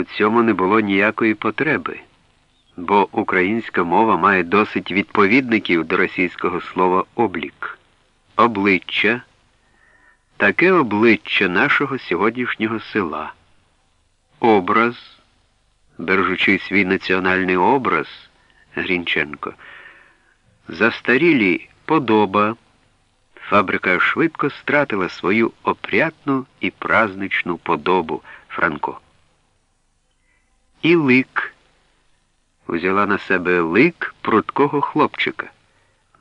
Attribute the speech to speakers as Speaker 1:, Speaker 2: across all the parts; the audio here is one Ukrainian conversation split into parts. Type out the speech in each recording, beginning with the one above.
Speaker 1: у цьому не було ніякої потреби, бо українська мова має досить відповідників до російського слова облік, обличчя, таке обличчя нашого сьогоднішнього села, образ, бережучи свій національний образ Грінченко, застарілі подоба. Фабрика швидко стратила свою опрятну і празничну подобу Франко. І лик узяла на себе лик прудкого хлопчика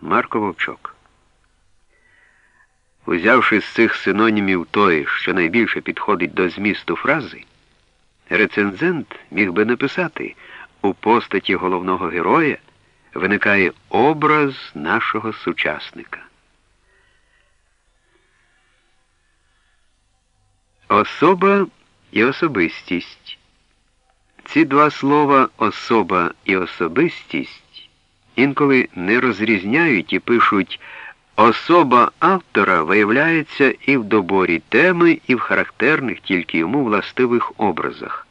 Speaker 1: Марко Вовчок. Узявши з цих синонімів той, що найбільше підходить до змісту фрази, рецензент міг би написати у постаті головного героя виникає образ нашого сучасника. Особа і особистість. Ці два слова особа і особистість інколи не розрізняють і пишуть особа автора виявляється і в доборі теми, і в характерних тільки йому властивих образах.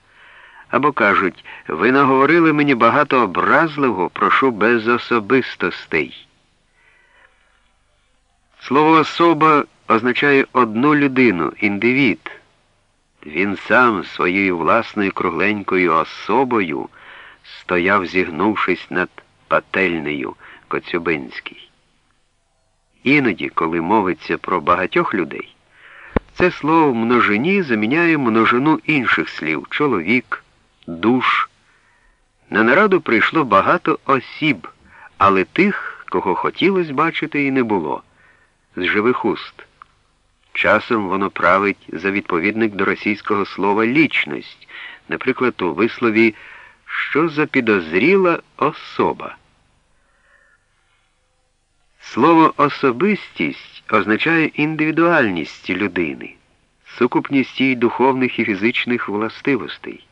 Speaker 1: Або кажуть, ви наговорили мені багато образливого, прошу без особистостей. Слово особа означає одну людину, індивід. Він сам своєю власною кругленькою особою стояв, зігнувшись над пательнею Коцюбинський. Іноді, коли мовиться про багатьох людей, це слово множині заміняє множину інших слів чоловік, душ. На нараду прийшло багато осіб, але тих, кого хотілося бачити, і не було, з живих уст. Часом воно править за відповідник до російського слова лічність, наприклад, у вислові що за підозріла особа. Слово особистість означає індивідуальність людини, сукупність її духовних і фізичних властивостей.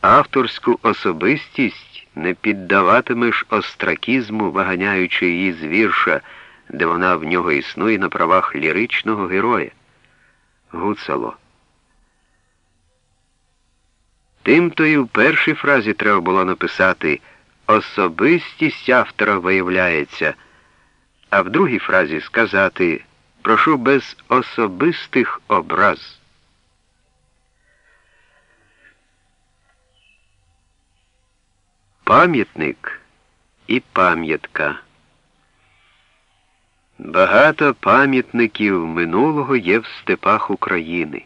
Speaker 1: Авторську особистість не піддаватимеш остракізму, виганяючи її з вірша де вона в нього існує на правах ліричного героя Гуцало. Тимто і в першій фразі треба було написати Особистість автора виявляється, а в другій фразі сказати Прошу без особистих образ. Пам'ятник і пам'ятка. Багато пам'ятників минулого є в степах України.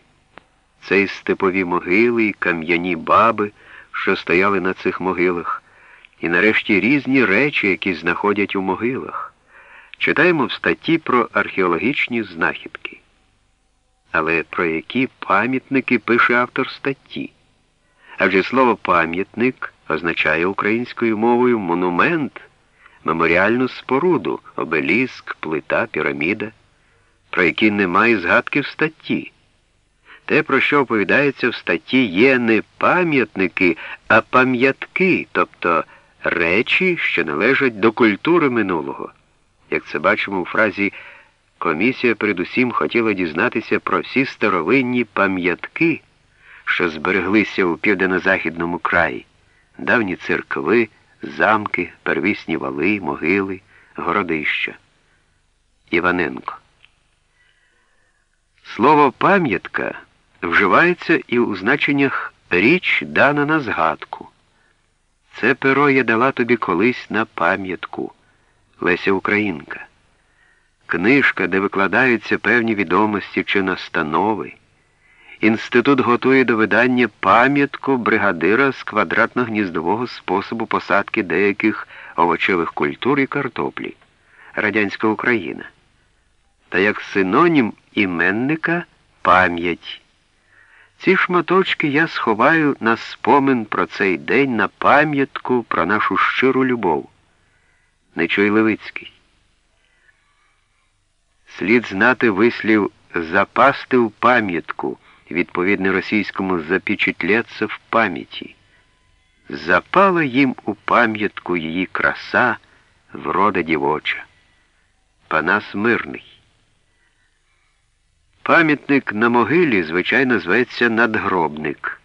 Speaker 1: Це й степові могили, і кам'яні баби, що стояли на цих могилах, і нарешті різні речі, які знаходять у могилах. Читаємо в статті про археологічні знахідки. Але про які пам'ятники пише автор статті? Адже слово пам'ятник означає українською мовою монумент меморіальну споруду, обеліск, плита, піраміда, про які немає згадки в статті. Те, про що оповідається в статті, є не пам'ятники, а пам'ятки, тобто речі, що належать до культури минулого. Як це бачимо у фразі, комісія передусім хотіла дізнатися про всі старовинні пам'ятки, що збереглися у південно-західному краї, давні церкви замки, первісні вали, могили, городища. Іваненко. Слово пам'ятка вживається і у значеннях річ дана на згадку. Це перо я дала тобі колись на пам'ятку Леся Українка. Книжка, де викладаються певні відомості чи настанови. Інститут готує до видання пам'ятку бригадира з квадратно-гніздового способу посадки деяких овочевих культур і картоплі. Радянська Україна. Та як синонім іменника пам'ять. Ці шматочки я сховаю на спомин про цей день на пам'ятку про нашу щиру любов. Нечуй Левицький. Слід знати вислів запасти в пам'ятку відповідне російському запечатлеться в пам'яті. Запала їм у пам'ятку її краса, врода дівоча. Панас мирний. Пам'ятник на могилі, звичайно, зветься надгробник.